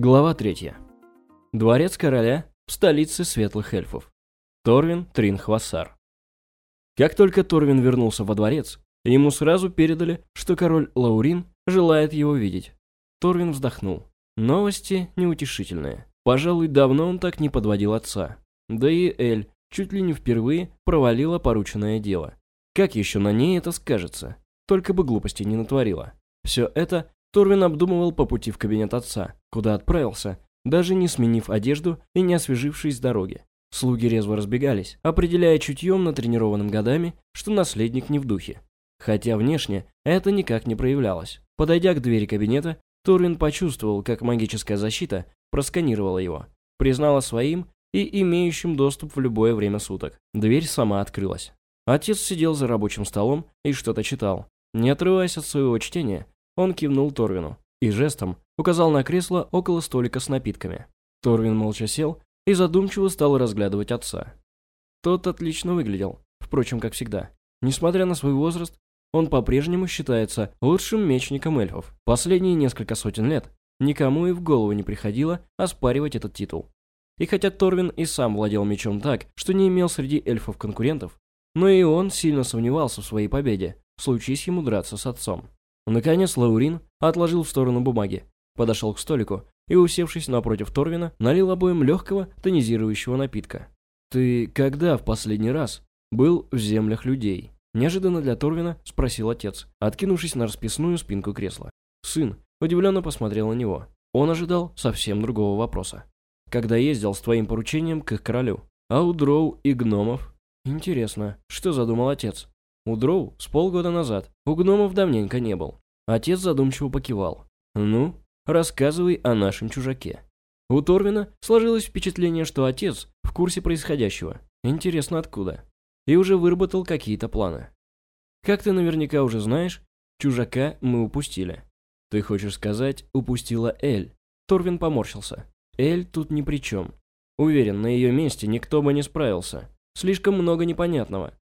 Глава 3. Дворец короля в столице светлых эльфов. Торвин Тринхвасар. Как только Торвин вернулся во дворец, ему сразу передали, что король Лаурин желает его видеть. Торвин вздохнул. Новости неутешительные. Пожалуй, давно он так не подводил отца. Да и Эль чуть ли не впервые провалила порученное дело. Как еще на ней это скажется? Только бы глупости не натворила. Все это Торвин обдумывал по пути в кабинет отца, куда отправился, даже не сменив одежду и не освежившись с дороги. Слуги резво разбегались, определяя чутьем натренированным годами, что наследник не в духе. Хотя внешне это никак не проявлялось. Подойдя к двери кабинета, Торвин почувствовал, как магическая защита просканировала его, признала своим и имеющим доступ в любое время суток. Дверь сама открылась. Отец сидел за рабочим столом и что-то читал. Не отрываясь от своего чтения, он кивнул Торвину и жестом указал на кресло около столика с напитками. Торвин молча сел и задумчиво стал разглядывать отца. Тот отлично выглядел, впрочем, как всегда. Несмотря на свой возраст, он по-прежнему считается лучшим мечником эльфов. Последние несколько сотен лет никому и в голову не приходило оспаривать этот титул. И хотя Торвин и сам владел мечом так, что не имел среди эльфов конкурентов, но и он сильно сомневался в своей победе, случись ему драться с отцом. Наконец Лаурин отложил в сторону бумаги, подошел к столику и, усевшись напротив Торвина, налил обоим легкого тонизирующего напитка. «Ты когда в последний раз был в землях людей?» Неожиданно для Торвина спросил отец, откинувшись на расписную спинку кресла. Сын удивленно посмотрел на него. Он ожидал совсем другого вопроса. «Когда ездил с твоим поручением к их королю? А у дроу и гномов?» «Интересно, что задумал отец?» У дроу с полгода назад, у гномов давненько не был. Отец задумчиво покивал. «Ну, рассказывай о нашем чужаке». У Торвина сложилось впечатление, что отец в курсе происходящего. Интересно, откуда? И уже выработал какие-то планы. Как ты наверняка уже знаешь, чужака мы упустили. Ты хочешь сказать, упустила Эль? Торвин поморщился. Эль тут ни при чем. Уверен, на ее месте никто бы не справился. Слишком много непонятного.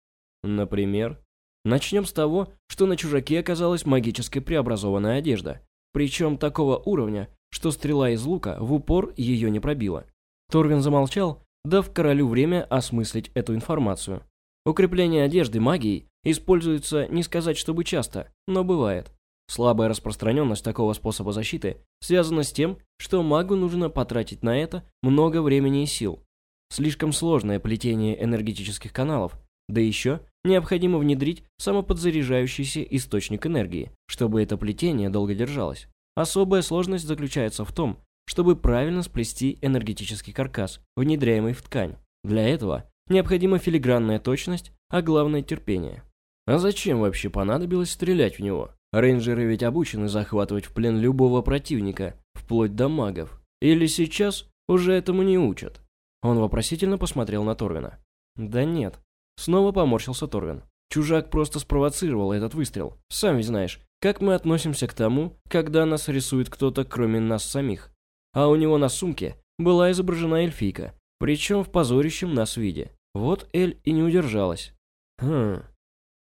Например, Начнем с того, что на чужаке оказалась магически преобразованная одежда, причем такого уровня, что стрела из лука в упор ее не пробила. Торвин замолчал, дав королю время осмыслить эту информацию. Укрепление одежды магией используется не сказать чтобы часто, но бывает. Слабая распространенность такого способа защиты связана с тем, что магу нужно потратить на это много времени и сил. Слишком сложное плетение энергетических каналов, да еще необходимо внедрить самоподзаряжающийся источник энергии, чтобы это плетение долго держалось. Особая сложность заключается в том, чтобы правильно сплести энергетический каркас, внедряемый в ткань. Для этого необходима филигранная точность, а главное терпение. А зачем вообще понадобилось стрелять в него? Рейнджеры ведь обучены захватывать в плен любого противника, вплоть до магов. Или сейчас уже этому не учат? Он вопросительно посмотрел на Торвина. Да нет, Снова поморщился Торвин. Чужак просто спровоцировал этот выстрел. Сам ведь знаешь, как мы относимся к тому, когда нас рисует кто-то, кроме нас самих. А у него на сумке была изображена эльфийка, причем в позорящем нас виде. Вот Эль и не удержалась. Хм.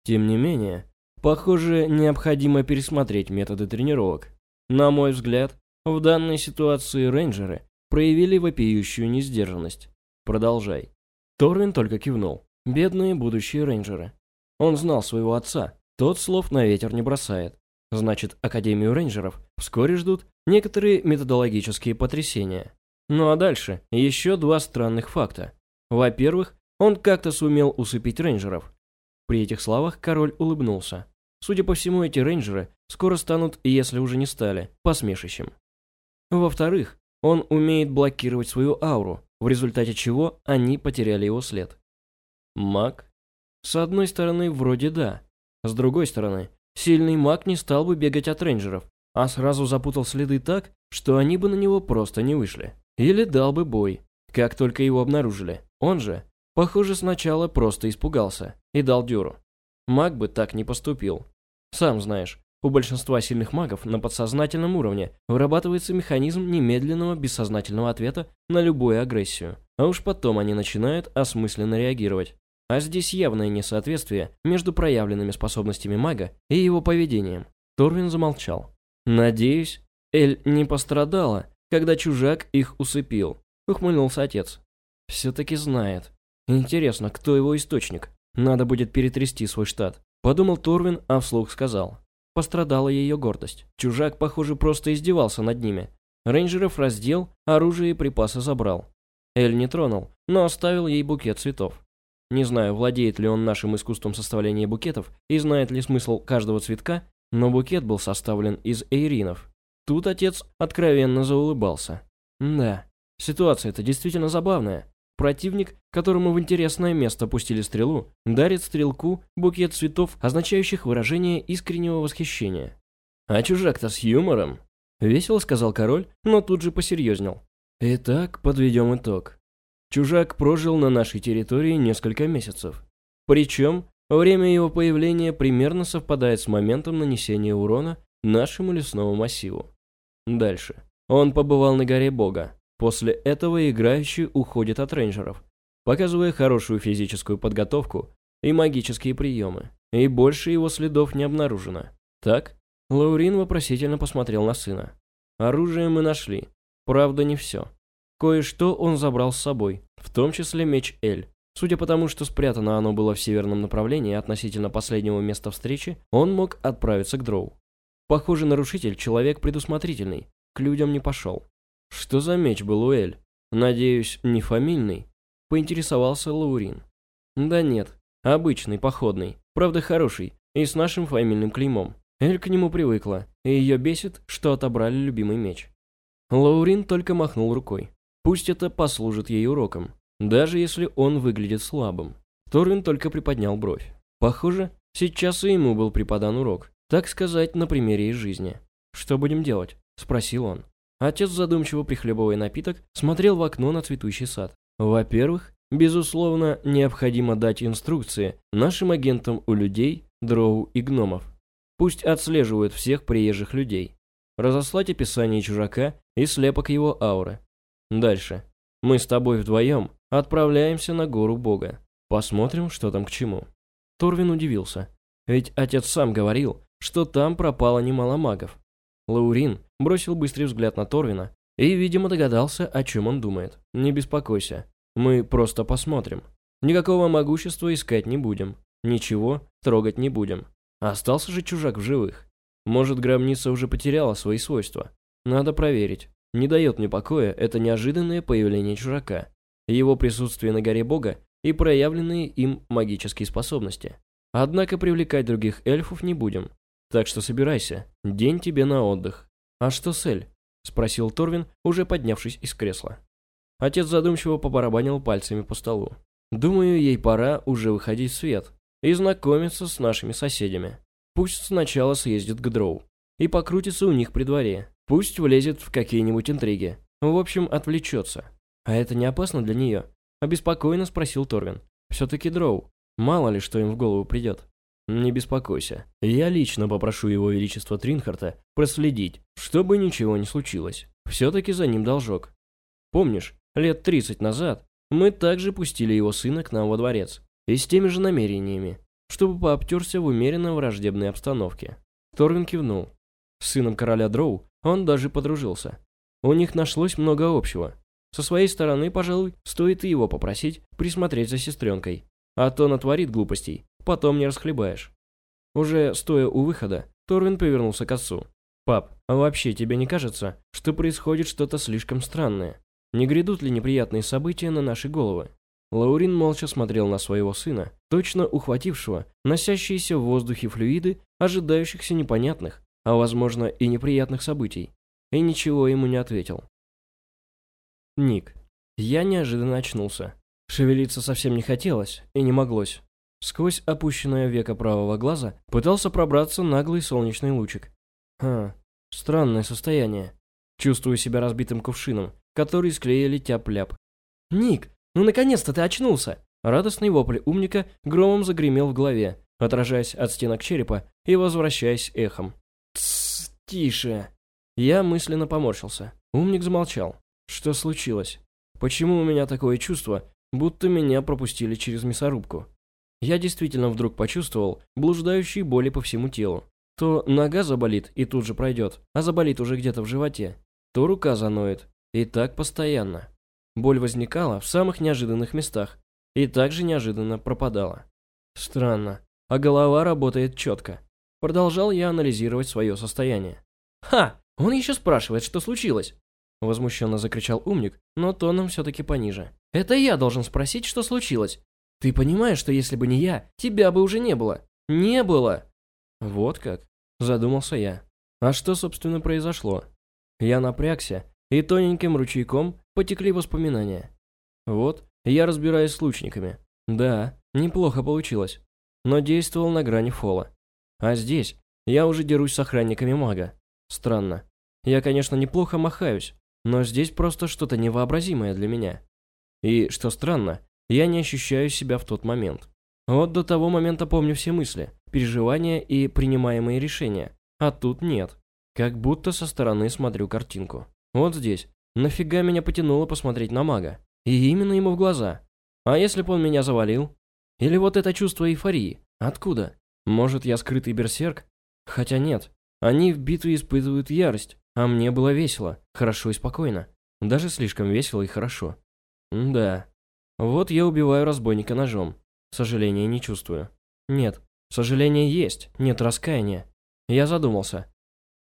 Тем не менее, похоже, необходимо пересмотреть методы тренировок. На мой взгляд, в данной ситуации рейнджеры проявили вопиющую несдержанность. Продолжай. Торвин только кивнул. Бедные будущие рейнджеры. Он знал своего отца, тот слов на ветер не бросает. Значит, Академию рейнджеров вскоре ждут некоторые методологические потрясения. Ну а дальше еще два странных факта. Во-первых, он как-то сумел усыпить рейнджеров. При этих словах король улыбнулся. Судя по всему, эти рейнджеры скоро станут, если уже не стали, посмешищем. Во-вторых, он умеет блокировать свою ауру, в результате чего они потеряли его след. Маг? С одной стороны, вроде да. С другой стороны, сильный маг не стал бы бегать от рейнджеров, а сразу запутал следы так, что они бы на него просто не вышли. Или дал бы бой, как только его обнаружили. Он же, похоже, сначала просто испугался и дал дёру. Маг бы так не поступил. Сам знаешь, у большинства сильных магов на подсознательном уровне вырабатывается механизм немедленного бессознательного ответа на любую агрессию, а уж потом они начинают осмысленно реагировать. А здесь явное несоответствие между проявленными способностями мага и его поведением. Торвин замолчал. «Надеюсь, Эль не пострадала когда чужак их усыпил. Ухмыльнулся отец. Все-таки знает. Интересно, кто его источник? Надо будет перетрясти свой штат. Подумал Торвин, а вслух сказал. Пострадала ее гордость. Чужак, похоже, просто издевался над ними. Рейнджеров раздел, оружие и припасы забрал. Эль не тронул, но оставил ей букет цветов. Не знаю, владеет ли он нашим искусством составления букетов и знает ли смысл каждого цветка, но букет был составлен из эйринов. Тут отец откровенно заулыбался. Да, ситуация-то действительно забавная. Противник, которому в интересное место пустили стрелу, дарит стрелку букет цветов, означающих выражение искреннего восхищения. А чужак-то с юмором. Весело сказал король, но тут же посерьезнел. Итак, подведем итог. Чужак прожил на нашей территории несколько месяцев. Причем, время его появления примерно совпадает с моментом нанесения урона нашему лесному массиву. Дальше. Он побывал на горе Бога. После этого играющий уходит от рейнджеров, показывая хорошую физическую подготовку и магические приемы. И больше его следов не обнаружено. Так? Лаурин вопросительно посмотрел на сына. Оружие мы нашли. Правда, не все. Кое-что он забрал с собой, в том числе меч Эль. Судя по тому, что спрятано оно было в северном направлении относительно последнего места встречи, он мог отправиться к Дроу. Похоже, нарушитель – человек предусмотрительный, к людям не пошел. Что за меч был у Эль? Надеюсь, не фамильный? Поинтересовался Лаурин. Да нет, обычный, походный, правда хороший, и с нашим фамильным клеймом. Эль к нему привыкла, и ее бесит, что отобрали любимый меч. Лаурин только махнул рукой. Пусть это послужит ей уроком, даже если он выглядит слабым. Торвин только приподнял бровь. Похоже, сейчас и ему был преподан урок, так сказать, на примере из жизни. «Что будем делать?» – спросил он. Отец, задумчиво прихлебывая напиток, смотрел в окно на цветущий сад. Во-первых, безусловно, необходимо дать инструкции нашим агентам у людей, дроу и гномов. Пусть отслеживают всех приезжих людей. Разослать описание чужака и слепок его ауры. Дальше. Мы с тобой вдвоем отправляемся на гору Бога. Посмотрим, что там к чему. Торвин удивился. Ведь отец сам говорил, что там пропало немало магов. Лаурин бросил быстрый взгляд на Торвина и, видимо, догадался, о чем он думает. Не беспокойся. Мы просто посмотрим. Никакого могущества искать не будем. Ничего трогать не будем. Остался же чужак в живых. Может, гробница уже потеряла свои свойства. Надо проверить. Не дает мне покоя это неожиданное появление чужака, его присутствие на горе бога и проявленные им магические способности. Однако привлекать других эльфов не будем. Так что собирайся, день тебе на отдых. А что с Эль? Спросил Торвин, уже поднявшись из кресла. Отец задумчиво побарабанил пальцами по столу. Думаю, ей пора уже выходить в свет и знакомиться с нашими соседями. Пусть сначала съездит к Дроу и покрутится у них при дворе, Пусть влезет в какие-нибудь интриги. В общем, отвлечется. А это не опасно для нее? Обеспокоенно спросил Торвин. Все-таки дроу. Мало ли, что им в голову придет. Не беспокойся. Я лично попрошу его величество Тринхарта проследить, чтобы ничего не случилось. Все-таки за ним должок. Помнишь, лет 30 назад мы также пустили его сына к нам во дворец. И с теми же намерениями, чтобы пообтерся в умеренно враждебной обстановке. Торвин кивнул. С сыном короля Дроу он даже подружился. У них нашлось много общего. Со своей стороны, пожалуй, стоит и его попросить присмотреть за сестренкой. А то натворит глупостей, потом не расхлебаешь. Уже стоя у выхода, Торвин повернулся к отцу. «Пап, а вообще тебе не кажется, что происходит что-то слишком странное? Не грядут ли неприятные события на наши головы?» Лаурин молча смотрел на своего сына, точно ухватившего носящиеся в воздухе флюиды, ожидающихся непонятных, а возможно и неприятных событий, и ничего ему не ответил. Ник. Я неожиданно очнулся. Шевелиться совсем не хотелось и не моглось. Сквозь опущенное веко правого глаза пытался пробраться наглый солнечный лучик. Ха, странное состояние. Чувствую себя разбитым кувшином, который склеили тяп-ляп. «Ник, ну наконец-то ты очнулся!» Радостный вопль умника громом загремел в голове, отражаясь от стенок черепа и возвращаясь эхом. «Тссс, тише!» Я мысленно поморщился. Умник замолчал. Что случилось? Почему у меня такое чувство, будто меня пропустили через мясорубку? Я действительно вдруг почувствовал блуждающие боли по всему телу. То нога заболит и тут же пройдет, а заболит уже где-то в животе. то рука заноет. И так постоянно. Боль возникала в самых неожиданных местах и также неожиданно пропадала. Странно, а голова работает четко. Продолжал я анализировать свое состояние. «Ха! Он еще спрашивает, что случилось!» Возмущенно закричал умник, но тоном все-таки пониже. «Это я должен спросить, что случилось. Ты понимаешь, что если бы не я, тебя бы уже не было? Не было!» «Вот как?» Задумался я. А что, собственно, произошло? Я напрягся, и тоненьким ручейком потекли воспоминания. Вот, я разбираюсь с лучниками. Да, неплохо получилось. Но действовал на грани фола. А здесь я уже дерусь с охранниками мага. Странно. Я, конечно, неплохо махаюсь, но здесь просто что-то невообразимое для меня. И, что странно, я не ощущаю себя в тот момент. Вот до того момента помню все мысли, переживания и принимаемые решения. А тут нет. Как будто со стороны смотрю картинку. Вот здесь. Нафига меня потянуло посмотреть на мага? И именно ему в глаза. А если бы он меня завалил? Или вот это чувство эйфории? Откуда? Может, я скрытый берсерк? Хотя нет. Они в битве испытывают ярость, а мне было весело, хорошо и спокойно. Даже слишком весело и хорошо. М да. Вот я убиваю разбойника ножом. Сожаления не чувствую. Нет, сожаление есть, нет раскаяния. Я задумался.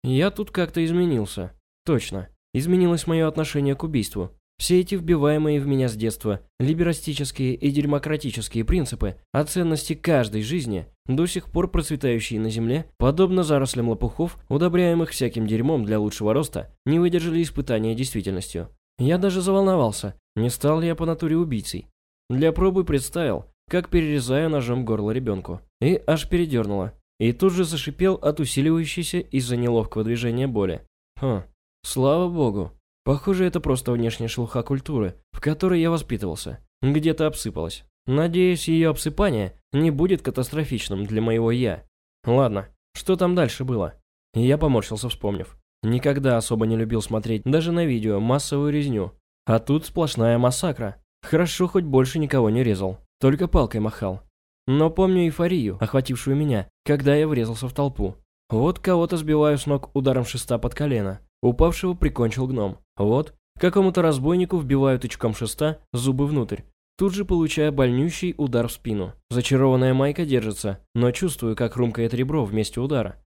Я тут как-то изменился. Точно. Изменилось мое отношение к убийству. Все эти вбиваемые в меня с детства либерастические и демократические принципы о ценности каждой жизни, до сих пор процветающие на Земле, подобно зарослям лопухов, удобряемых всяким дерьмом для лучшего роста, не выдержали испытания действительностью. Я даже заволновался, не стал ли я по натуре убийцей. Для пробы представил, как перерезаю ножом горло ребенку. И аж передернуло. И тут же зашипел от усиливающейся из-за неловкого движения боли. Хм, слава богу. Похоже, это просто внешняя шелуха культуры, в которой я воспитывался. Где-то обсыпалась. Надеюсь, ее обсыпание не будет катастрофичным для моего «я». Ладно, что там дальше было? Я поморщился, вспомнив. Никогда особо не любил смотреть даже на видео массовую резню. А тут сплошная массакра. Хорошо, хоть больше никого не резал. Только палкой махал. Но помню эйфорию, охватившую меня, когда я врезался в толпу. Вот кого-то сбиваю с ног ударом шеста под колено. Упавшего прикончил гном. Вот, какому-то разбойнику вбиваю тычком шеста зубы внутрь. Тут же получая больнющий удар в спину. Зачарованная майка держится, но чувствую, как хрумкает ребро вместе удара.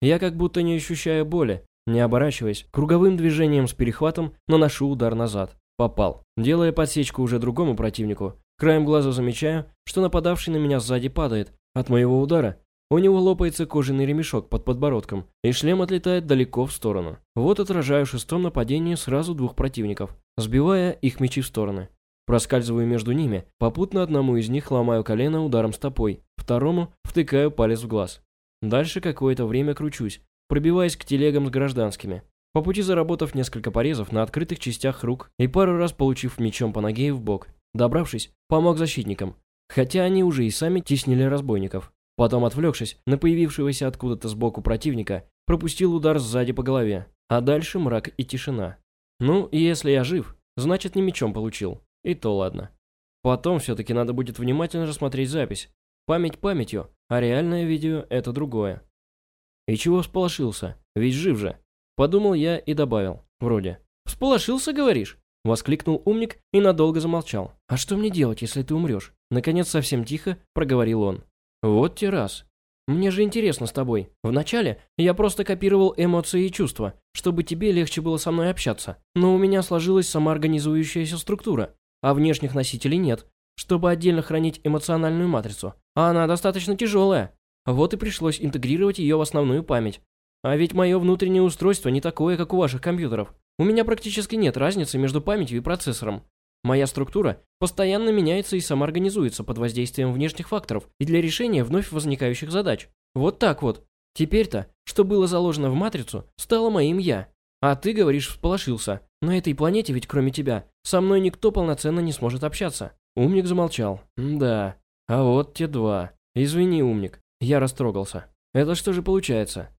Я как будто не ощущаю боли, не оборачиваясь, круговым движением с перехватом наношу удар назад. Попал. Делая подсечку уже другому противнику, краем глаза замечаю, что нападавший на меня сзади падает. От моего удара у него лопается кожаный ремешок под подбородком, и шлем отлетает далеко в сторону. Вот отражаю шестом нападении сразу двух противников, сбивая их мечи в стороны. Проскальзываю между ними, попутно одному из них ломаю колено ударом стопой, второму втыкаю палец в глаз. Дальше какое-то время кручусь, пробиваясь к телегам с гражданскими. По пути заработав несколько порезов на открытых частях рук и пару раз получив мечом по ноге и в бок. Добравшись, помог защитникам, хотя они уже и сами теснили разбойников. Потом, отвлекшись на появившегося откуда-то сбоку противника, пропустил удар сзади по голове, а дальше мрак и тишина. Ну, если я жив, значит не мечом получил, и то ладно. Потом все-таки надо будет внимательно рассмотреть запись. Память памятью, а реальное видео – это другое. И чего всполошился? Ведь жив же. Подумал я и добавил, вроде. «Всполошился, говоришь?» Воскликнул умник и надолго замолчал. «А что мне делать, если ты умрешь?» Наконец, совсем тихо проговорил он. «Вот те раз. Мне же интересно с тобой. Вначале я просто копировал эмоции и чувства, чтобы тебе легче было со мной общаться. Но у меня сложилась самоорганизующаяся структура, а внешних носителей нет, чтобы отдельно хранить эмоциональную матрицу. А она достаточно тяжелая. Вот и пришлось интегрировать ее в основную память, а ведь мое внутреннее устройство не такое, как у ваших компьютеров. У меня практически нет разницы между памятью и процессором. Моя структура постоянно меняется и самоорганизуется под воздействием внешних факторов и для решения вновь возникающих задач. Вот так вот. Теперь-то, что было заложено в матрицу, стало моим «я». А ты, говоришь, всполошился. На этой планете ведь кроме тебя, со мной никто полноценно не сможет общаться. Умник замолчал. да, а вот те два. Извини, умник, я растрогался. Это что же получается?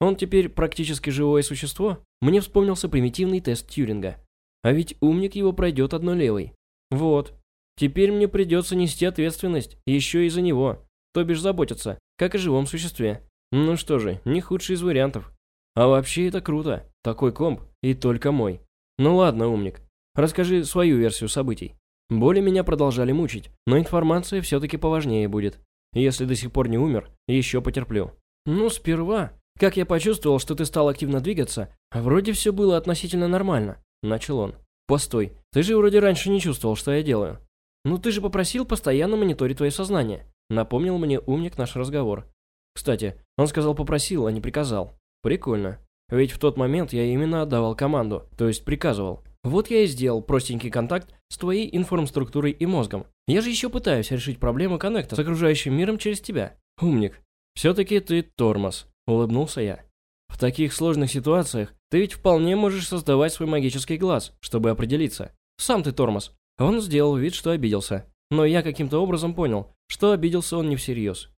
Он теперь практически живое существо? Мне вспомнился примитивный тест Тьюринга. А ведь умник его пройдет одно левой. Вот. Теперь мне придется нести ответственность еще и за него. То бишь заботиться, как о живом существе. Ну что же, не худший из вариантов. А вообще это круто. Такой комп и только мой. Ну ладно, умник. Расскажи свою версию событий. Боли меня продолжали мучить, но информация все-таки поважнее будет. Если до сих пор не умер, еще потерплю. Ну, сперва, как я почувствовал, что ты стал активно двигаться, вроде все было относительно нормально, начал он. Постой, ты же вроде раньше не чувствовал, что я делаю. Ну ты же попросил постоянно мониторить твое сознание. Напомнил мне умник наш разговор. Кстати, он сказал попросил, а не приказал. Прикольно. Ведь в тот момент я именно отдавал команду, то есть приказывал. Вот я и сделал простенький контакт с твоей информструктурой и мозгом. Я же еще пытаюсь решить проблему коннекта с окружающим миром через тебя. Умник. Все-таки ты тормоз, улыбнулся я. В таких сложных ситуациях ты ведь вполне можешь создавать свой магический глаз, чтобы определиться. Сам ты тормоз. Он сделал вид, что обиделся. Но я каким-то образом понял, что обиделся он не всерьез.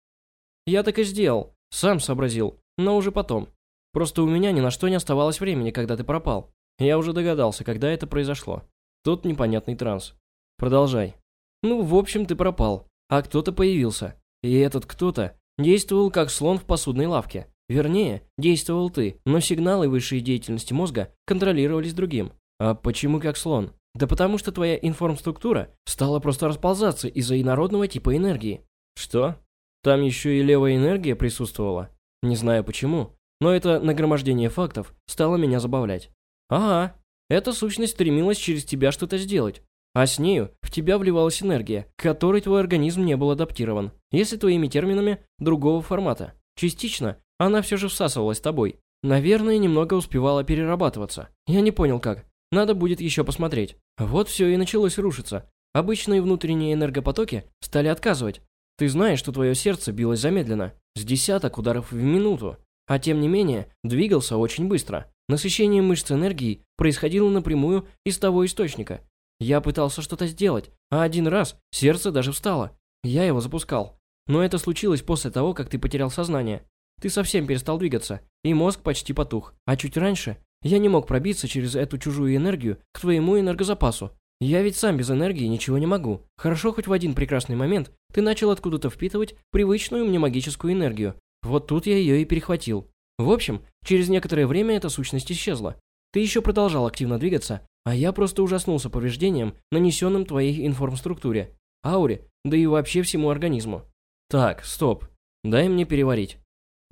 Я так и сделал. Сам сообразил. Но уже потом. Просто у меня ни на что не оставалось времени, когда ты пропал. Я уже догадался, когда это произошло. Тут непонятный транс. Продолжай. Ну, в общем, ты пропал. А кто-то появился. И этот кто-то действовал как слон в посудной лавке. Вернее, действовал ты, но сигналы высшей деятельности мозга контролировались другим. А почему как слон? Да потому что твоя информструктура стала просто расползаться из-за инородного типа энергии. Что? Там еще и левая энергия присутствовала? Не знаю почему, но это нагромождение фактов стало меня забавлять. Ага, эта сущность стремилась через тебя что-то сделать. А с нею в тебя вливалась энергия, к которой твой организм не был адаптирован, если твоими терминами другого формата. Частично она все же всасывалась тобой. Наверное, немного успевала перерабатываться. Я не понял как. Надо будет еще посмотреть. Вот все и началось рушиться. Обычные внутренние энергопотоки стали отказывать. Ты знаешь, что твое сердце билось замедленно, с десяток ударов в минуту, а тем не менее двигался очень быстро. Насыщение мышц энергией происходило напрямую из того источника. Я пытался что-то сделать, а один раз сердце даже встало. Я его запускал. Но это случилось после того, как ты потерял сознание. Ты совсем перестал двигаться, и мозг почти потух. А чуть раньше я не мог пробиться через эту чужую энергию к твоему энергозапасу. Я ведь сам без энергии ничего не могу. Хорошо, хоть в один прекрасный момент ты начал откуда-то впитывать привычную мне магическую энергию. Вот тут я ее и перехватил. В общем, через некоторое время эта сущность исчезла. Ты еще продолжал активно двигаться, а я просто ужаснулся повреждением, нанесенным твоей информструктуре, ауре, да и вообще всему организму. Так, стоп. Дай мне переварить.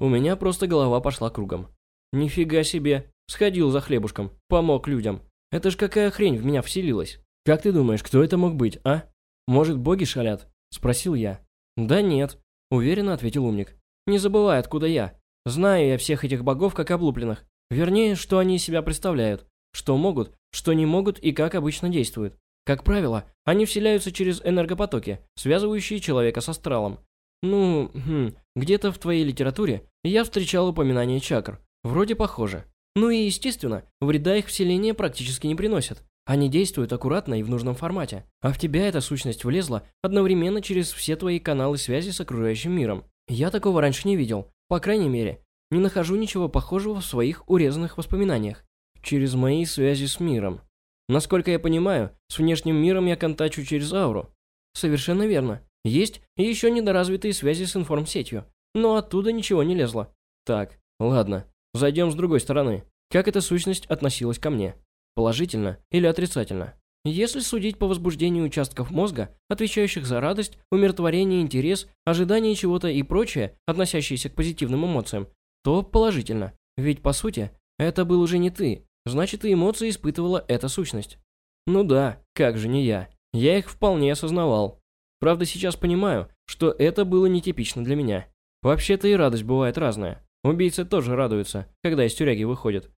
У меня просто голова пошла кругом. Нифига себе. Сходил за хлебушком, помог людям. Это ж какая хрень в меня вселилась. Как ты думаешь, кто это мог быть, а? Может, боги шалят? Спросил я. Да нет, уверенно ответил умник. Не забывай, откуда я. Знаю я всех этих богов как облупленных. Вернее, что они из себя представляют. Что могут, что не могут и как обычно действуют. Как правило, они вселяются через энергопотоки, связывающие человека с астралом. Ну, хм, где-то в твоей литературе я встречал упоминание чакр. Вроде похоже. Ну и, естественно, вреда их вселения практически не приносят. Они действуют аккуратно и в нужном формате. А в тебя эта сущность влезла одновременно через все твои каналы связи с окружающим миром. Я такого раньше не видел. По крайней мере, не нахожу ничего похожего в своих урезанных воспоминаниях. Через мои связи с миром. Насколько я понимаю, с внешним миром я контачу через ауру. Совершенно верно. Есть еще недоразвитые связи с информсетью. Но оттуда ничего не лезло. Так, ладно. Зайдем с другой стороны. Как эта сущность относилась ко мне? Положительно или отрицательно? Если судить по возбуждению участков мозга, отвечающих за радость, умиротворение, интерес, ожидание чего-то и прочее, относящиеся к позитивным эмоциям, то положительно. Ведь, по сути, это был уже не ты, значит и эмоции испытывала эта сущность. Ну да, как же не я. Я их вполне осознавал. Правда, сейчас понимаю, что это было нетипично для меня. Вообще-то и радость бывает разная. Убийцы тоже радуются, когда из тюряги выходят.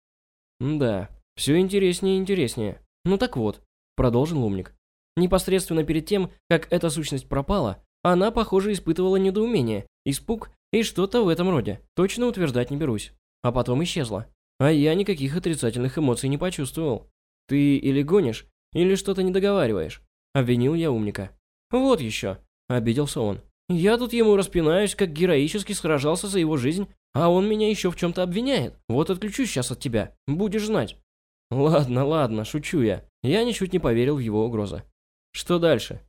Да, все интереснее и интереснее. Ну так вот, продолжил умник. Непосредственно перед тем, как эта сущность пропала, она, похоже, испытывала недоумение, испуг и что-то в этом роде. Точно утверждать не берусь. А потом исчезла. А я никаких отрицательных эмоций не почувствовал. Ты или гонишь, или что-то не договариваешь. Обвинил я умника. Вот еще. Обиделся он. Я тут ему распинаюсь, как героически сражался за его жизнь, а он меня еще в чем-то обвиняет. Вот отключусь сейчас от тебя. Будешь знать. Ладно, ладно, шучу я. Я ничуть не поверил в его угрозы. Что дальше?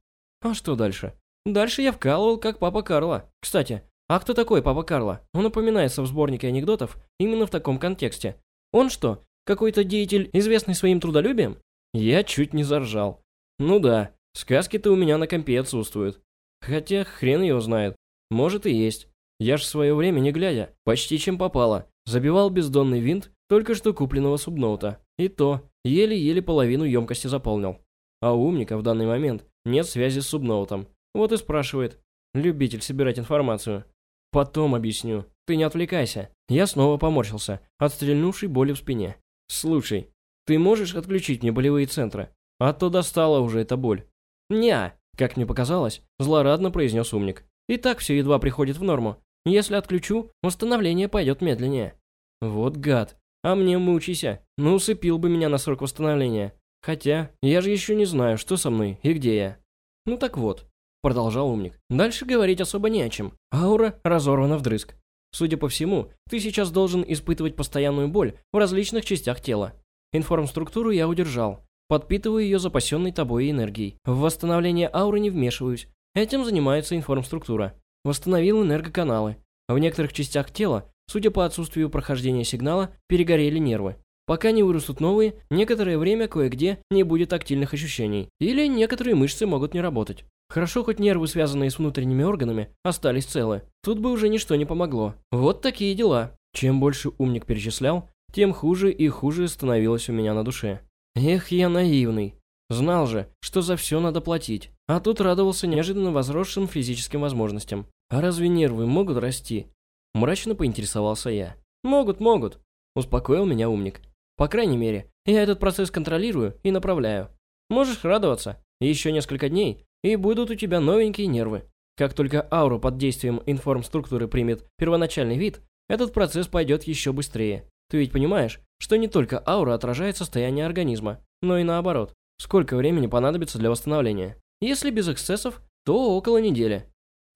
А что дальше? Дальше я вкалывал, как папа Карла. Кстати, а кто такой папа Карла? Он упоминается в сборнике анекдотов именно в таком контексте. Он что, какой-то деятель, известный своим трудолюбием? Я чуть не заржал. Ну да, сказки-то у меня на компе отсутствуют. Хотя хрен его знает. Может и есть. Я ж в свое время, не глядя, почти чем попало, забивал бездонный винт только что купленного субноута. И то, еле-еле половину емкости заполнил. А у умника в данный момент нет связи с субноутом. Вот и спрашивает. Любитель собирать информацию. Потом объясню. Ты не отвлекайся. Я снова поморщился, отстрельнувший боли в спине. Слушай, ты можешь отключить мне болевые центры? А то достала уже эта боль. Неа, как мне показалось, злорадно произнес умник. И так все едва приходит в норму. Если отключу, восстановление пойдет медленнее. Вот гад. А мне мучайся. Ну, усыпил бы меня на срок восстановления. Хотя, я же еще не знаю, что со мной и где я. Ну так вот, продолжал умник. Дальше говорить особо не о чем. Аура разорвана вдрызг. Судя по всему, ты сейчас должен испытывать постоянную боль в различных частях тела. Информструктуру я удержал. Подпитываю ее запасенной тобой энергией. В восстановление ауры не вмешиваюсь. Этим занимается информструктура. Восстановил энергоканалы. В некоторых частях тела, судя по отсутствию прохождения сигнала, перегорели нервы. Пока не вырастут новые, некоторое время кое-где не будет тактильных ощущений. Или некоторые мышцы могут не работать. Хорошо, хоть нервы, связанные с внутренними органами, остались целы. Тут бы уже ничто не помогло. Вот такие дела. Чем больше умник перечислял, тем хуже и хуже становилось у меня на душе. Эх, я наивный. Знал же, что за все надо платить. А тут радовался неожиданно возросшим физическим возможностям. А разве нервы могут расти? Мрачно поинтересовался я. Могут, могут. Успокоил меня умник. По крайней мере, я этот процесс контролирую и направляю. Можешь радоваться. Еще несколько дней, и будут у тебя новенькие нервы. Как только аура под действием информструктуры примет первоначальный вид, этот процесс пойдет еще быстрее. Ты ведь понимаешь, что не только аура отражает состояние организма, но и наоборот. Сколько времени понадобится для восстановления? Если без эксцессов, то около недели.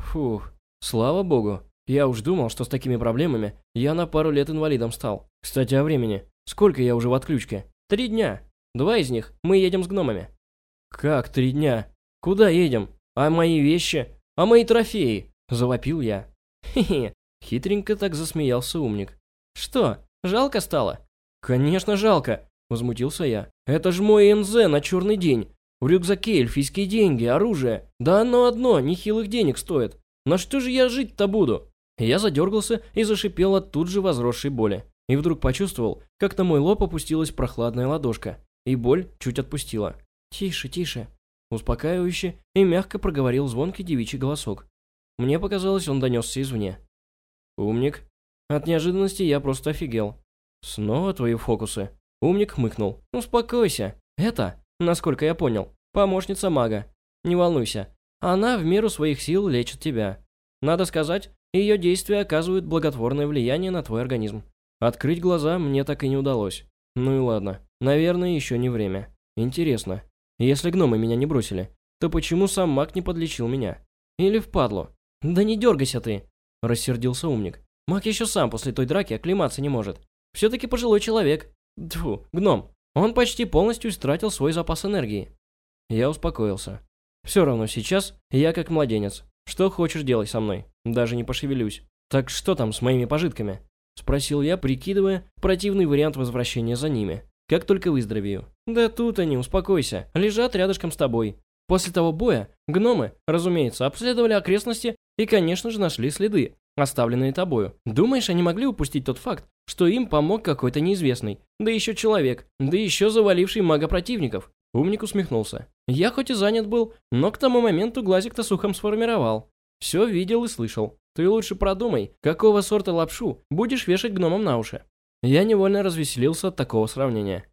Фух, слава богу. Я уж думал, что с такими проблемами я на пару лет инвалидом стал. Кстати, о времени. Сколько я уже в отключке? Три дня. Два из них мы едем с гномами. Как три дня? Куда едем? А мои вещи? А мои трофеи? Завопил я. Хе-хе. Хитренько так засмеялся умник. Что, жалко стало? Конечно, жалко. Возмутился я. «Это ж мой НЗ на черный день. В рюкзаке эльфийские деньги, оружие. Да оно одно, нехилых денег стоит. На что же я жить-то буду?» Я задергался и зашипел от тут же возросшей боли. И вдруг почувствовал, как на мой лоб опустилась прохладная ладошка. И боль чуть отпустила. «Тише, тише». Успокаивающе и мягко проговорил звонкий девичий голосок. Мне показалось, он донесся извне. «Умник». От неожиданности я просто офигел. «Снова твои фокусы?» Умник хмыкнул. «Успокойся. Это, насколько я понял, помощница мага. Не волнуйся. Она в меру своих сил лечит тебя. Надо сказать, ее действия оказывают благотворное влияние на твой организм. Открыть глаза мне так и не удалось. Ну и ладно. Наверное, еще не время. Интересно, если гномы меня не бросили, то почему сам маг не подлечил меня? Или впадло? Да не дергайся ты, рассердился умник. Маг еще сам после той драки оклематься не может. Все-таки пожилой человек. Тьфу, гном. Он почти полностью истратил свой запас энергии. Я успокоился. Все равно сейчас я как младенец. Что хочешь делай со мной. Даже не пошевелюсь. Так что там с моими пожитками? Спросил я, прикидывая противный вариант возвращения за ними. Как только выздоровею. Да тут они, успокойся. Лежат рядышком с тобой. После того боя гномы, разумеется, обследовали окрестности и, конечно же, нашли следы, оставленные тобою. Думаешь, они могли упустить тот факт, что им помог какой-то неизвестный, да еще человек, да еще заваливший мага противников? Умник усмехнулся. Я хоть и занят был, но к тому моменту глазик-то сухом сформировал. Все видел и слышал. Ты лучше продумай, какого сорта лапшу будешь вешать гномам на уши. Я невольно развеселился от такого сравнения.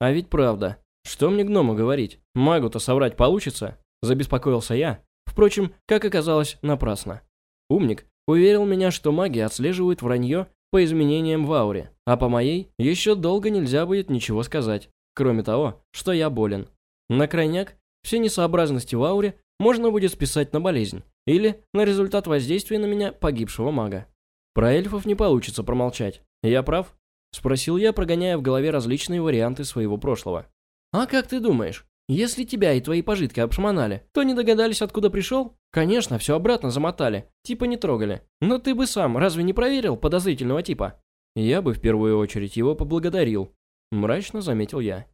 А ведь правда. Что мне гному говорить? Магу-то соврать получится? Забеспокоился я. Впрочем, как оказалось, напрасно. Умник Уверил меня, что маги отслеживают вранье по изменениям в ауре, а по моей еще долго нельзя будет ничего сказать, кроме того, что я болен. На крайняк, все несообразности в ауре можно будет списать на болезнь или на результат воздействия на меня погибшего мага. Про эльфов не получится промолчать. Я прав? Спросил я, прогоняя в голове различные варианты своего прошлого. А как ты думаешь, если тебя и твои пожитки обшмонали, то не догадались, откуда пришел? Конечно, все обратно замотали, типа не трогали. Но ты бы сам разве не проверил подозрительного типа? Я бы в первую очередь его поблагодарил. Мрачно заметил я.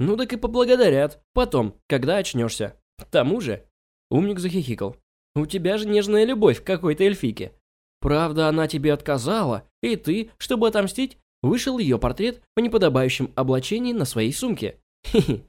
Ну так и поблагодарят. Потом, когда очнешься. К тому же... Умник захихикал. У тебя же нежная любовь к какой-то эльфике. Правда, она тебе отказала, и ты, чтобы отомстить, вышел ее портрет в неподобающем облачении на своей сумке. Хе-хе.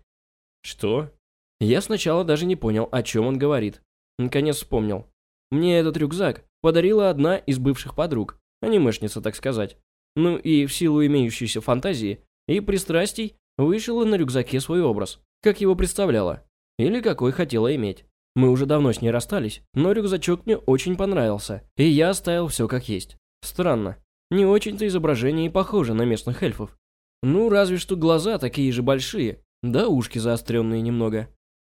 Что? Я сначала даже не понял, о чем он говорит. Наконец вспомнил. Мне этот рюкзак подарила одна из бывших подруг, анимешница, так сказать. Ну и в силу имеющейся фантазии и пристрастий вышила на рюкзаке свой образ, как его представляла, или какой хотела иметь. Мы уже давно с ней расстались, но рюкзачок мне очень понравился, и я оставил все как есть. Странно, не очень-то изображение и похоже на местных эльфов. Ну, разве что глаза такие же большие, да ушки заостренные немного.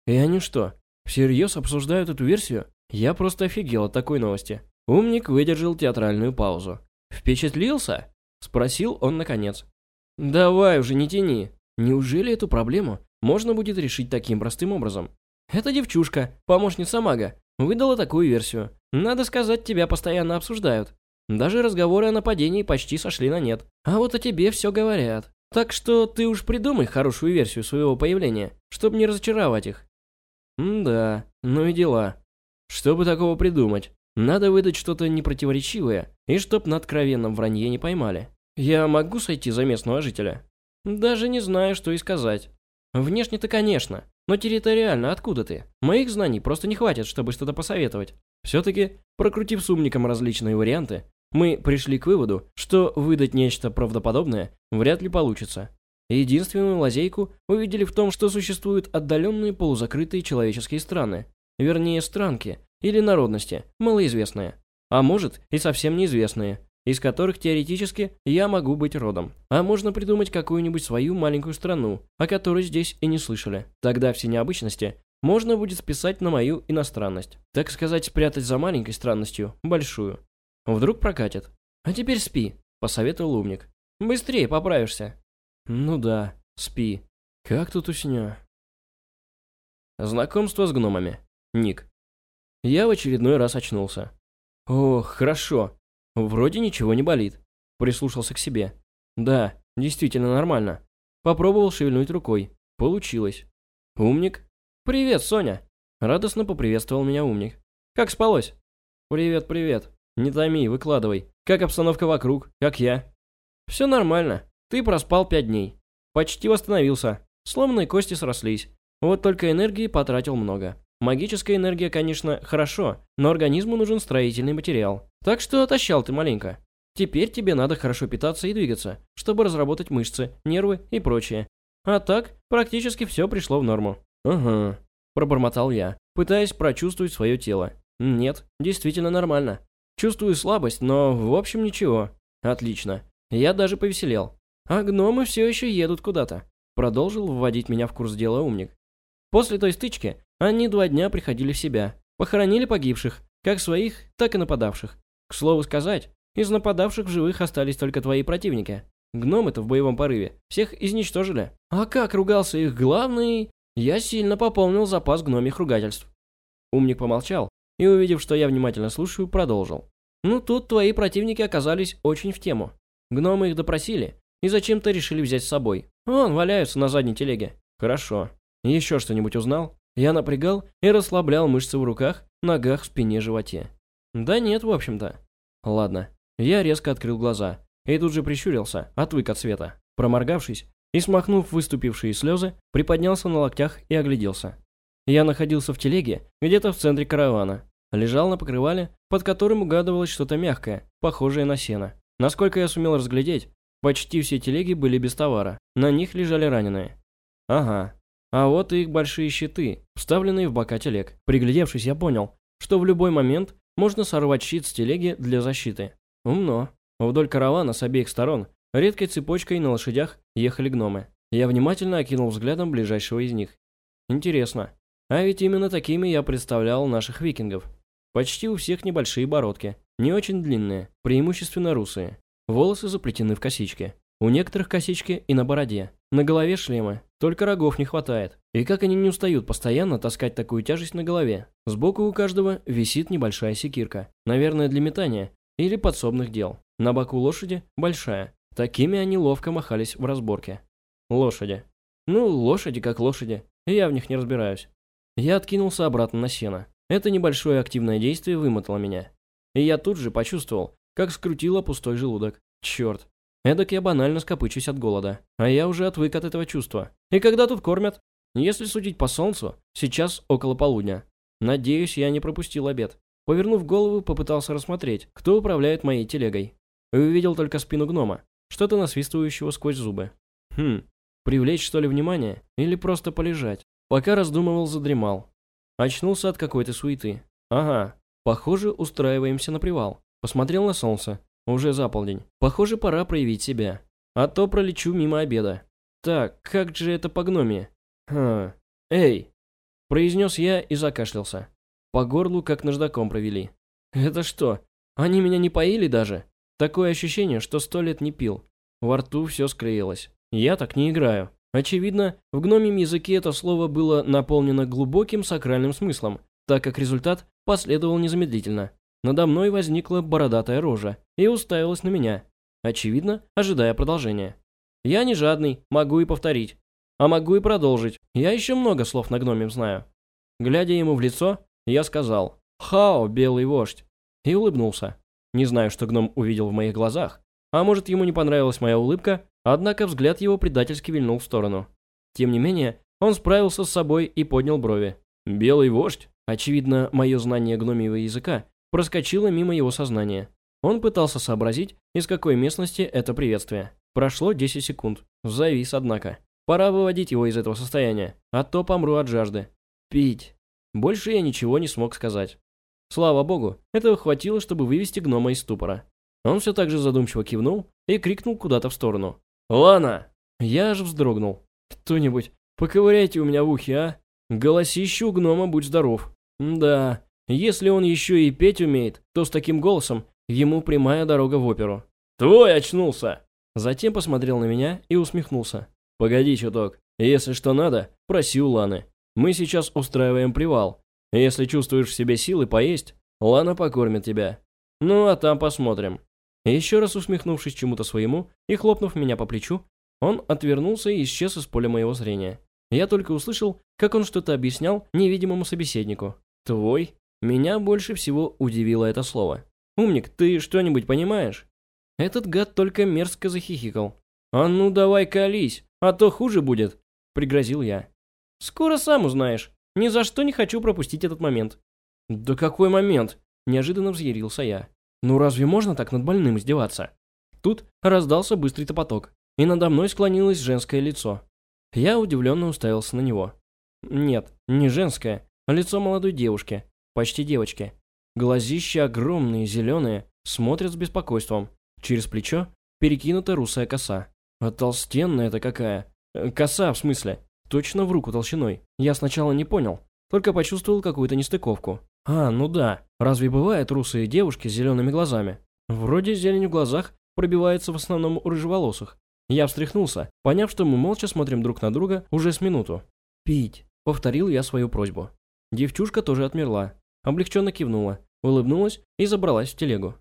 И они что, всерьез обсуждают эту версию? Я просто офигел от такой новости. Умник выдержал театральную паузу. «Впечатлился?» – спросил он наконец. «Давай уже, не тяни. Неужели эту проблему можно будет решить таким простым образом? Эта девчушка, помощница мага, выдала такую версию. Надо сказать, тебя постоянно обсуждают. Даже разговоры о нападении почти сошли на нет. А вот о тебе все говорят. Так что ты уж придумай хорошую версию своего появления, чтобы не разочаровать их. М да, ну и дела. Чтобы такого придумать, надо выдать что-то непротиворечивое, и чтоб на откровенном вранье не поймали. Я могу сойти за местного жителя? Даже не знаю, что и сказать. Внешне-то, конечно, но территориально откуда ты? Моих знаний просто не хватит, чтобы что-то посоветовать. Все-таки, прокрутив с умником различные варианты, мы пришли к выводу, что выдать нечто правдоподобное вряд ли получится. Единственную лазейку увидели в том, что существуют отдаленные полузакрытые человеческие страны, вернее странки или народности, малоизвестные, а может и совсем неизвестные, из которых теоретически я могу быть родом. А можно придумать какую-нибудь свою маленькую страну, о которой здесь и не слышали. Тогда все необычности можно будет списать на мою иностранность. Так сказать, спрятать за маленькой странностью большую. Вдруг прокатит. А теперь спи, посоветовал умник. Быстрее поправишься. Ну да, спи. Как тут усня? Знакомство с гномами. Ник. Я в очередной раз очнулся. Ох, хорошо. Вроде ничего не болит. Прислушался к себе. Да, действительно нормально. Попробовал шевельнуть рукой. Получилось. Умник. Привет, Соня. Радостно поприветствовал меня умник. Как спалось? Привет, привет. Не томи, выкладывай. Как обстановка вокруг? Как я? Все нормально. Ты проспал пять дней. Почти восстановился. Сломанные кости срослись. Вот только энергии потратил много. Магическая энергия, конечно, хорошо, но организму нужен строительный материал. Так что отощал ты маленько. Теперь тебе надо хорошо питаться и двигаться, чтобы разработать мышцы, нервы и прочее. А так, практически все пришло в норму. Ага, пробормотал я, пытаясь прочувствовать свое тело. Нет, действительно нормально. Чувствую слабость, но в общем ничего. Отлично. Я даже повеселел. А гномы все еще едут куда-то. Продолжил вводить меня в курс дела умник. После той стычки они два дня приходили в себя. Похоронили погибших, как своих, так и нападавших. К слову сказать, из нападавших в живых остались только твои противники. Гномы-то в боевом порыве всех изничтожили. А как ругался их главный... Я сильно пополнил запас гномих ругательств. Умник помолчал, и, увидев, что я внимательно слушаю, продолжил. «Ну, тут твои противники оказались очень в тему. Гномы их допросили и зачем-то решили взять с собой. Вон, валяются на задней телеге. Хорошо. Еще что-нибудь узнал?» Я напрягал и расслаблял мышцы в руках, ногах, спине, животе. «Да нет, в общем-то». «Ладно». Я резко открыл глаза и тут же прищурился, отвык от света. Проморгавшись и смахнув выступившие слезы, приподнялся на локтях и огляделся. Я находился в телеге, где-то в центре каравана. Лежал на покрывале, под которым угадывалось что-то мягкое, похожее на сено. Насколько я сумел разглядеть, почти все телеги были без товара. На них лежали раненые. Ага. А вот и их большие щиты, вставленные в бока телег. Приглядевшись, я понял, что в любой момент можно сорвать щит с телеги для защиты. Умно. Вдоль каравана с обеих сторон редкой цепочкой на лошадях ехали гномы. Я внимательно окинул взглядом ближайшего из них. Интересно, а ведь именно такими я представлял наших викингов. Почти у всех небольшие бородки, не очень длинные, преимущественно русые. Волосы заплетены в косички. У некоторых косички и на бороде. На голове шлемы, только рогов не хватает. И как они не устают постоянно таскать такую тяжесть на голове? Сбоку у каждого висит небольшая секирка, наверное, для метания или подсобных дел. На боку лошади большая. Такими они ловко махались в разборке. Лошади. Ну, лошади как лошади. Я в них не разбираюсь. Я откинулся обратно на сено. Это небольшое активное действие вымотало меня. И я тут же почувствовал, как скрутило пустой желудок. Черт. Эдак я банально скопычусь от голода. А я уже отвык от этого чувства. И когда тут кормят? Если судить по солнцу, сейчас около полудня. Надеюсь, я не пропустил обед. Повернув голову, попытался рассмотреть, кто управляет моей телегой. И увидел только спину гнома, что-то насвистывающего сквозь зубы. Хм, привлечь что ли внимание? Или просто полежать? Пока раздумывал, задремал. Очнулся от какой-то суеты. Ага, похоже, устраиваемся на привал. Посмотрел на солнце. Уже за полдень. Похоже, пора проявить себя. А то пролечу мимо обеда. Так, как же это по гноме? Хм. Эй! Произнес я и закашлялся. По горлу как наждаком провели. Это что? Они меня не поили даже? Такое ощущение, что сто лет не пил. Во рту все склеилось. Я так не играю. Очевидно, в гномьем языке это слово было наполнено глубоким сакральным смыслом, так как результат последовал незамедлительно. Надо мной возникла бородатая рожа и уставилась на меня, очевидно, ожидая продолжения. Я не жадный, могу и повторить. А могу и продолжить, я еще много слов на гномем знаю. Глядя ему в лицо, я сказал «Хао, белый вождь!» и улыбнулся. Не знаю, что гном увидел в моих глазах, а может ему не понравилась моя улыбка, однако взгляд его предательски вильнул в сторону. Тем не менее, он справился с собой и поднял брови. «Белый вождь?» Очевидно, мое знание гномьего языка проскочило мимо его сознания. Он пытался сообразить, из какой местности это приветствие. Прошло 10 секунд. Завис, однако. Пора выводить его из этого состояния, а то помру от жажды. Пить. Больше я ничего не смог сказать. Слава богу, этого хватило, чтобы вывести гнома из ступора. Он все так же задумчиво кивнул и крикнул куда-то в сторону. «Лана!» Я аж вздрогнул. «Кто-нибудь, поковыряйте у меня в ухе, а? Голосище у гнома, будь здоров». Да, если он еще и петь умеет, то с таким голосом ему прямая дорога в оперу. «Твой очнулся!» Затем посмотрел на меня и усмехнулся. «Погоди чуток. Если что надо, проси у Ланы. Мы сейчас устраиваем привал. Если чувствуешь в себе силы поесть, Лана покормит тебя. Ну, а там посмотрим». Еще раз усмехнувшись чему-то своему и хлопнув меня по плечу, он отвернулся и исчез из поля моего зрения. Я только услышал, как он что-то объяснял невидимому собеседнику. «Твой?» Меня больше всего удивило это слово. «Умник, ты что-нибудь понимаешь?» Этот гад только мерзко захихикал. «А ну давай колись, а то хуже будет», — пригрозил я. «Скоро сам узнаешь. Ни за что не хочу пропустить этот момент». «Да какой момент?» — неожиданно взъярился я. «Ну разве можно так над больным издеваться?» Тут раздался быстрый топоток, и надо мной склонилось женское лицо. Я удивленно уставился на него. Нет, не женское, а лицо молодой девушки, почти девочки. Глазища огромные, зеленые, смотрят с беспокойством. Через плечо перекинута русая коса. А толстенная-то какая. Э, коса, в смысле. Точно в руку толщиной. Я сначала не понял, только почувствовал какую-то нестыковку. А, ну да. Разве бывают русые девушки с зелеными глазами? Вроде зелень в глазах пробивается в основном у рыжеволосых. Я встряхнулся, поняв, что мы молча смотрим друг на друга уже с минуту. «Пить», — повторил я свою просьбу. Девчушка тоже отмерла, облегченно кивнула, улыбнулась и забралась в телегу.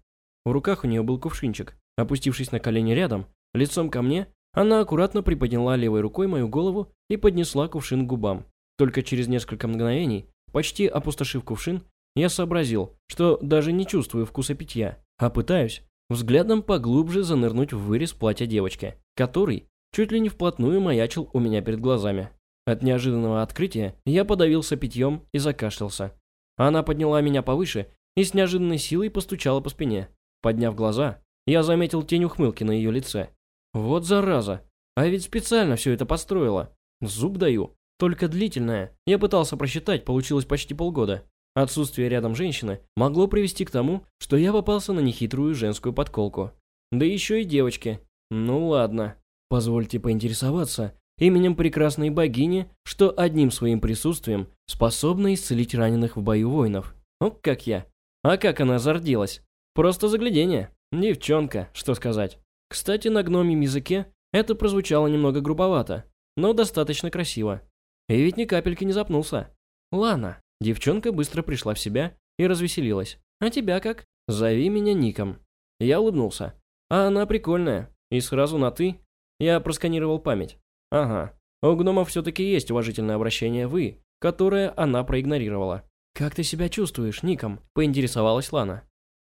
В руках у нее был кувшинчик. Опустившись на колени рядом, лицом ко мне, она аккуратно приподняла левой рукой мою голову и поднесла кувшин к губам. Только через несколько мгновений, почти опустошив кувшин, я сообразил, что даже не чувствую вкуса питья, а пытаюсь взглядом поглубже занырнуть в вырез платья девочки, который чуть ли не вплотную маячил у меня перед глазами. От неожиданного открытия я подавился питьем и закашлялся. Она подняла меня повыше и с неожиданной силой постучала по спине. Подняв глаза, я заметил тень ухмылки на ее лице. Вот зараза, а ведь специально все это построила. Зуб даю. Только длительное. Я пытался просчитать, получилось почти полгода. Отсутствие рядом женщины могло привести к тому, что я попался на нехитрую женскую подколку. Да еще и девочки. Ну ладно. Позвольте поинтересоваться именем прекрасной богини, что одним своим присутствием способна исцелить раненых в бою воинов. О, как я. А как она зарделась. Просто заглядение. Девчонка, что сказать. Кстати, на гномьем языке это прозвучало немного грубовато, но достаточно красиво. И ведь ни капельки не запнулся. Лана. Девчонка быстро пришла в себя и развеселилась. «А тебя как?» «Зови меня Ником». Я улыбнулся. «А она прикольная. И сразу на «ты». Я просканировал память. Ага, у гномов все-таки есть уважительное обращение «вы», которое она проигнорировала. «Как ты себя чувствуешь, Ником?» – поинтересовалась Лана.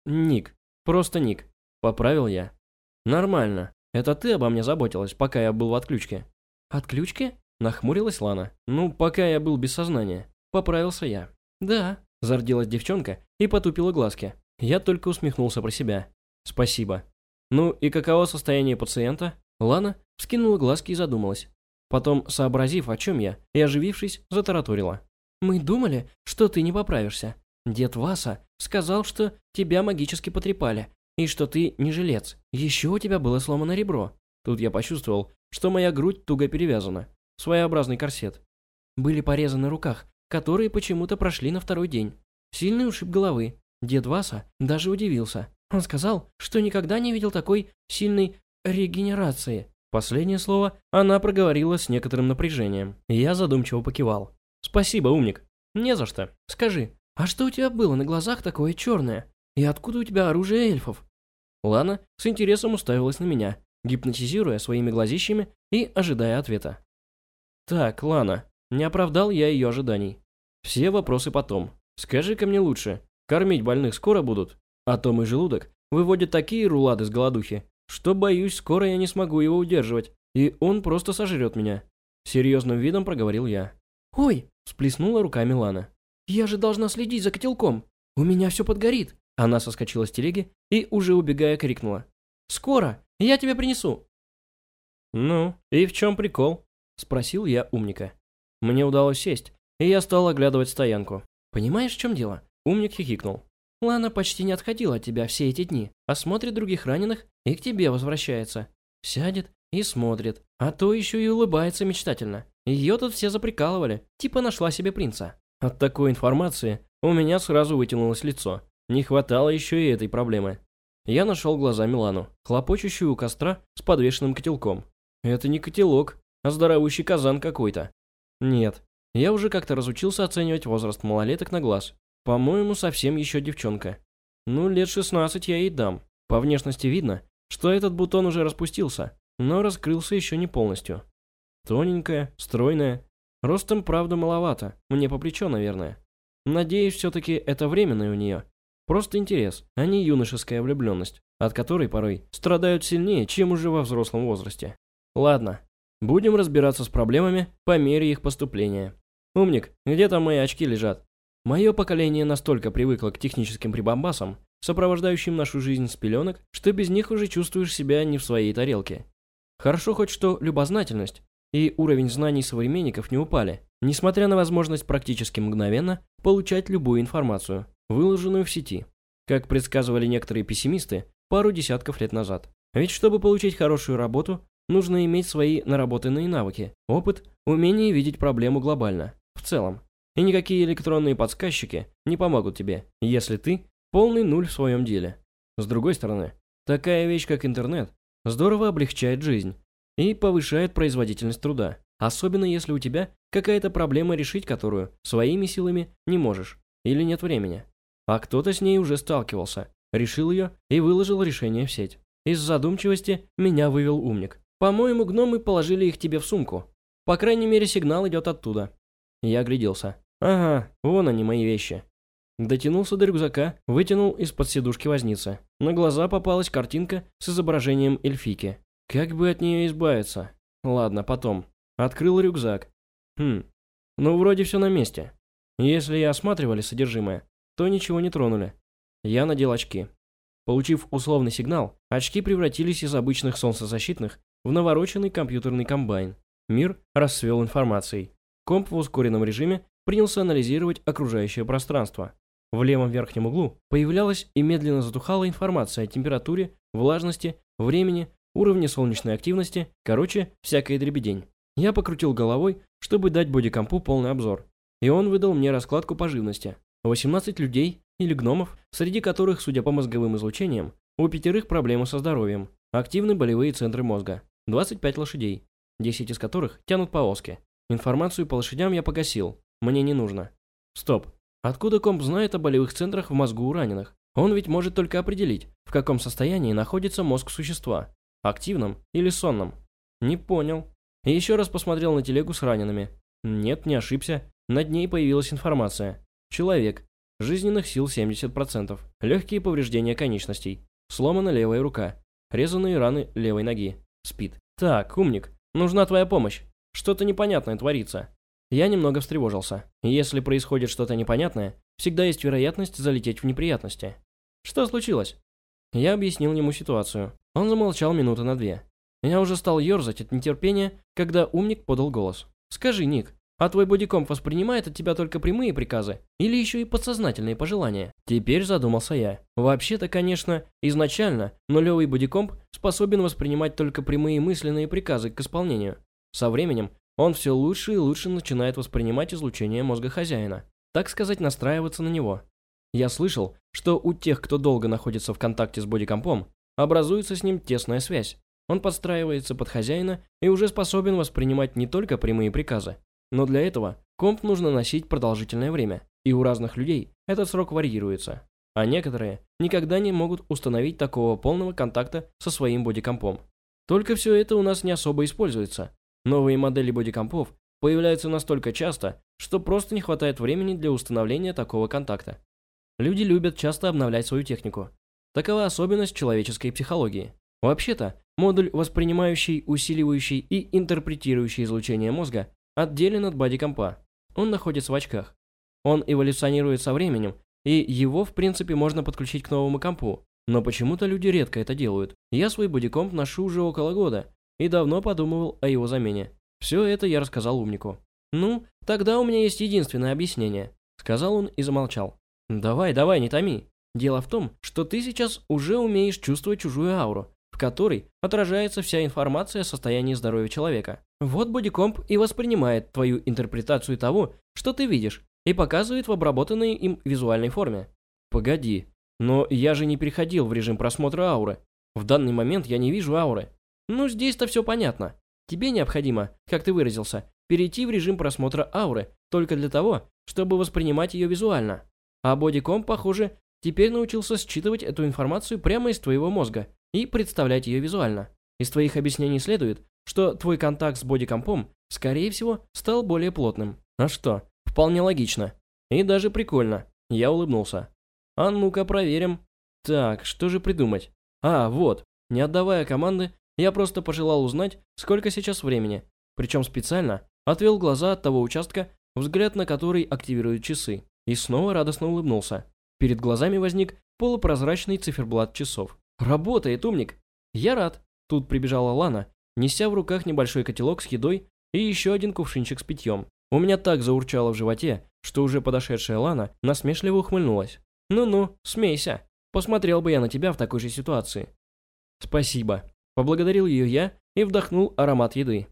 «Ник. Просто Ник», – поправил я. «Нормально. Это ты обо мне заботилась, пока я был в отключке». «Отключке?» – нахмурилась Лана. «Ну, пока я был без сознания». Поправился я. «Да», – зарделась девчонка и потупила глазки. Я только усмехнулся про себя. «Спасибо». «Ну и каково состояние пациента?» Лана вскинула глазки и задумалась. Потом, сообразив, о чем я, и оживившись, затараторила. «Мы думали, что ты не поправишься. Дед Васа сказал, что тебя магически потрепали, и что ты не жилец. Еще у тебя было сломано ребро». Тут я почувствовал, что моя грудь туго перевязана. Своеобразный корсет. Были порезы на руках, которые почему-то прошли на второй день. Сильный ушиб головы. Дед Васа даже удивился. Он сказал, что никогда не видел такой сильной регенерации. Последнее слово она проговорила с некоторым напряжением. Я задумчиво покивал. «Спасибо, умник». «Не за что. Скажи, а что у тебя было на глазах такое черное? И откуда у тебя оружие эльфов?» Лана с интересом уставилась на меня, гипнотизируя своими глазищами и ожидая ответа. «Так, Лана, не оправдал я ее ожиданий. Все вопросы потом. Скажи-ка мне лучше, кормить больных скоро будут? А то мой желудок выводит такие рулады с голодухи, что, боюсь, скоро я не смогу его удерживать, и он просто сожрет меня. Серьезным видом проговорил я. «Ой!» – всплеснула руками Лана. «Я же должна следить за котелком! У меня все подгорит!» Она соскочила с телеги и, уже убегая, крикнула. «Скоро! Я тебе принесу!» «Ну, и в чем прикол?» – спросил я умника. Мне удалось сесть, и я стал оглядывать стоянку. «Понимаешь, в чем дело?» Умник хихикнул. Лана почти не отходила от тебя все эти дни, осмотрит других раненых и к тебе возвращается. Сядет и смотрит, а то еще и улыбается мечтательно. Ее тут все заприкалывали, типа нашла себе принца. От такой информации у меня сразу вытянулось лицо. Не хватало еще и этой проблемы. Я нашел глазами Лану, хлопочущую у костра с подвешенным котелком. Это не котелок, а здоровущий казан какой-то. Нет, я уже как-то разучился оценивать возраст малолеток на глаз. По-моему, совсем еще девчонка. Ну, лет 16 я ей дам. По внешности видно, что этот бутон уже распустился, но раскрылся еще не полностью. Тоненькая, стройная. Ростом, правда, маловато. Мне по плечо, наверное. Надеюсь, все-таки это временное у нее. Просто интерес, а не юношеская влюбленность, от которой порой страдают сильнее, чем уже во взрослом возрасте. Ладно, будем разбираться с проблемами по мере их поступления. Умник, где там мои очки лежат? Мое поколение настолько привыкло к техническим прибамбасам, сопровождающим нашу жизнь с пеленок, что без них уже чувствуешь себя не в своей тарелке. Хорошо хоть что любознательность и уровень знаний современников не упали, несмотря на возможность практически мгновенно получать любую информацию, выложенную в сети, как предсказывали некоторые пессимисты пару десятков лет назад. Ведь чтобы получить хорошую работу, нужно иметь свои наработанные навыки, опыт, умение видеть проблему глобально, в целом. И никакие электронные подсказчики не помогут тебе, если ты полный нуль в своем деле. С другой стороны, такая вещь, как интернет, здорово облегчает жизнь и повышает производительность труда, особенно если у тебя какая-то проблема, решить которую своими силами не можешь или нет времени. А кто-то с ней уже сталкивался, решил ее и выложил решение в сеть. Из задумчивости меня вывел умник. По-моему, гномы положили их тебе в сумку. По крайней мере, сигнал идет оттуда. Я огляделся. Ага, вон они, мои вещи. Дотянулся до рюкзака, вытянул из-под сидушки возницы. На глаза попалась картинка с изображением эльфики. Как бы от нее избавиться? Ладно, потом. Открыл рюкзак. Хм, ну вроде все на месте. Если и осматривали содержимое, то ничего не тронули. Я надел очки. Получив условный сигнал, очки превратились из обычных солнцезащитных в навороченный компьютерный комбайн. Мир расцвел информацией. Комп в ускоренном режиме принялся анализировать окружающее пространство. В левом верхнем углу появлялась и медленно затухала информация о температуре, влажности, времени, уровне солнечной активности, короче, всякая дребедень. Я покрутил головой, чтобы дать бодикомпу полный обзор. И он выдал мне раскладку по живности. 18 людей или гномов, среди которых, судя по мозговым излучениям, у пятерых проблемы со здоровьем, активны болевые центры мозга, 25 лошадей, 10 из которых тянут повозки. Информацию по лошадям я погасил, мне не нужно. Стоп, откуда комп знает о болевых центрах в мозгу у раненых? Он ведь может только определить, в каком состоянии находится мозг существа, активном или сонном. Не понял. и еще раз посмотрел на телегу с ранеными. Нет, не ошибся. Над ней появилась информация. Человек. Жизненных сил 70%. Легкие повреждения конечностей. Сломана левая рука. Резанные раны левой ноги. Спит. Так, умник, нужна твоя помощь. Что-то непонятное творится. Я немного встревожился. Если происходит что-то непонятное, всегда есть вероятность залететь в неприятности. Что случилось? Я объяснил ему ситуацию. Он замолчал минуты на две. Я уже стал ерзать от нетерпения, когда умник подал голос. «Скажи, Ник, а твой бодикомп воспринимает от тебя только прямые приказы или еще и подсознательные пожелания?» Теперь задумался я. Вообще-то, конечно, изначально нулевый бодикомп способен воспринимать только прямые мысленные приказы к исполнению. Со временем он все лучше и лучше начинает воспринимать излучение мозга хозяина. Так сказать, настраиваться на него. Я слышал, что у тех, кто долго находится в контакте с бодикомпом, образуется с ним тесная связь. Он подстраивается под хозяина и уже способен воспринимать не только прямые приказы. Но для этого комп нужно носить продолжительное время, и у разных людей этот срок варьируется. А некоторые никогда не могут установить такого полного контакта со своим бодикомпом. Только все это у нас не особо используется. Новые модели бодикомпов появляются настолько часто, что просто не хватает времени для установления такого контакта. Люди любят часто обновлять свою технику. Такова особенность человеческой психологии. Вообще-то, модуль, воспринимающий, усиливающий и интерпретирующий излучение мозга, отделен от бодикомпа. Он находится в очках. Он эволюционирует со временем, и его, в принципе, можно подключить к новому компу. Но почему-то люди редко это делают. Я свой бодикомп ношу уже около года, и давно подумывал о его замене. Все это я рассказал умнику. «Ну, тогда у меня есть единственное объяснение», — сказал он и замолчал. «Давай, давай, не томи. Дело в том, что ты сейчас уже умеешь чувствовать чужую ауру, которой отражается вся информация о состоянии здоровья человека. Вот бодикомп и воспринимает твою интерпретацию того, что ты видишь, и показывает в обработанной им визуальной форме. Погоди, но я же не переходил в режим просмотра ауры. В данный момент я не вижу ауры. Ну, здесь-то все понятно. Тебе необходимо, как ты выразился, перейти в режим просмотра ауры только для того, чтобы воспринимать ее визуально. А бодикомп, похоже, теперь научился считывать эту информацию прямо из твоего мозга и представлять ее визуально. Из твоих объяснений следует, что твой контакт с бодикомпом, скорее всего, стал более плотным. А что? Вполне логично. И даже прикольно. Я улыбнулся. А ну-ка проверим. Так, что же придумать? А, вот. Не отдавая команды, я просто пожелал узнать, сколько сейчас времени. Причем специально отвел глаза от того участка, взгляд на который активирует часы. И снова радостно улыбнулся. Перед глазами возник полупрозрачный циферблат часов. «Работает, умник!» «Я рад!» Тут прибежала Лана, неся в руках небольшой котелок с едой и еще один кувшинчик с питьем. У меня так заурчало в животе, что уже подошедшая Лана насмешливо ухмыльнулась. «Ну-ну, смейся. Посмотрел бы я на тебя в такой же ситуации». «Спасибо». Поблагодарил ее я и вдохнул аромат еды.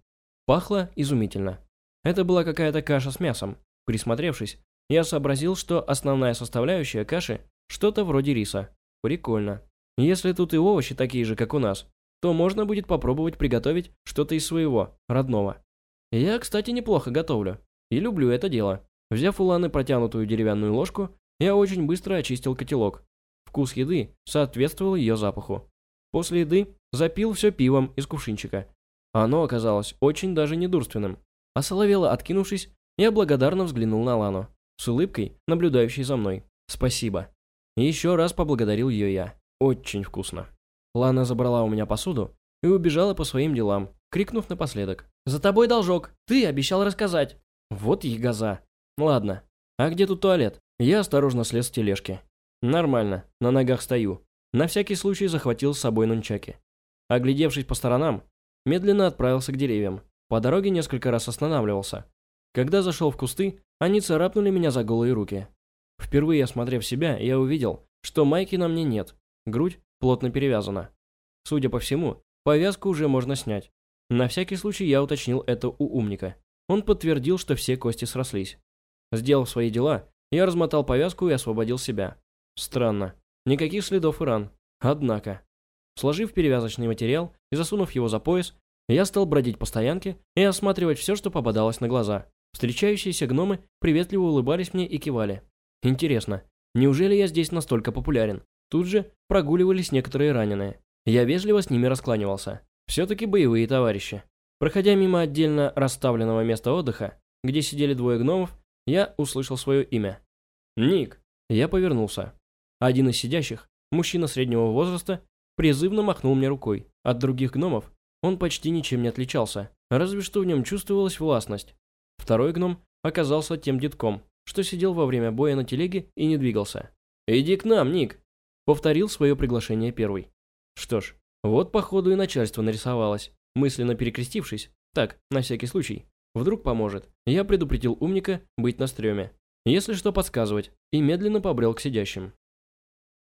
Пахло изумительно. Это была какая-то каша с мясом. Присмотревшись, я сообразил, что основная составляющая каши – что-то вроде риса. Прикольно. Если тут и овощи такие же, как у нас, то можно будет попробовать приготовить что-то из своего, родного. Я, кстати, неплохо готовлю. И люблю это дело. Взяв у Ланы протянутую деревянную ложку, я очень быстро очистил котелок. Вкус еды соответствовал ее запаху. После еды запил все пивом из кувшинчика. Оно оказалось очень даже недурственным. А соловело откинувшись, я благодарно взглянул на Лану с улыбкой, наблюдающей за мной. «Спасибо». еще раз поблагодарил ее я. Очень вкусно. Лана забрала у меня посуду и убежала по своим делам, крикнув напоследок. «За тобой должок! Ты обещал рассказать!» Вот ягоза. Ладно. А где тут туалет? Я осторожно слез с тележки. Нормально, на ногах стою. На всякий случай захватил с собой нунчаки. Оглядевшись по сторонам, медленно отправился к деревьям. По дороге несколько раз останавливался. Когда зашел в кусты, они царапнули меня за голые руки. Впервые осмотрев себя, я увидел, что майки на мне нет, грудь плотно перевязана. Судя по всему, повязку уже можно снять. На всякий случай я уточнил это у умника. Он подтвердил, что все кости срослись. Сделав свои дела, я размотал повязку и освободил себя. Странно. Никаких следов и ран. Однако. Сложив перевязочный материал и засунув его за пояс, я стал бродить по стоянке и осматривать все, что попадалось на глаза. Встречающиеся гномы приветливо улыбались мне и кивали. Интересно, неужели я здесь настолько популярен? Тут же прогуливались некоторые раненые. Я вежливо с ними раскланивался. Все-таки боевые товарищи. Проходя мимо отдельно расставленного места отдыха, где сидели двое гномов, я услышал свое имя. «Ник!» Я повернулся. Один из сидящих, мужчина среднего возраста, призывно махнул мне рукой. От других гномов он почти ничем не отличался, разве что в нем чувствовалась властность. Второй гном оказался тем детком, что сидел во время боя на телеге и не двигался. «Иди к нам, Ник!» Повторил свое приглашение первый. Что ж, вот походу и начальство нарисовалось, мысленно перекрестившись. Так, на всякий случай. Вдруг поможет. Я предупредил умника быть на стреме. Если что подсказывать, и медленно побрел к сидящим.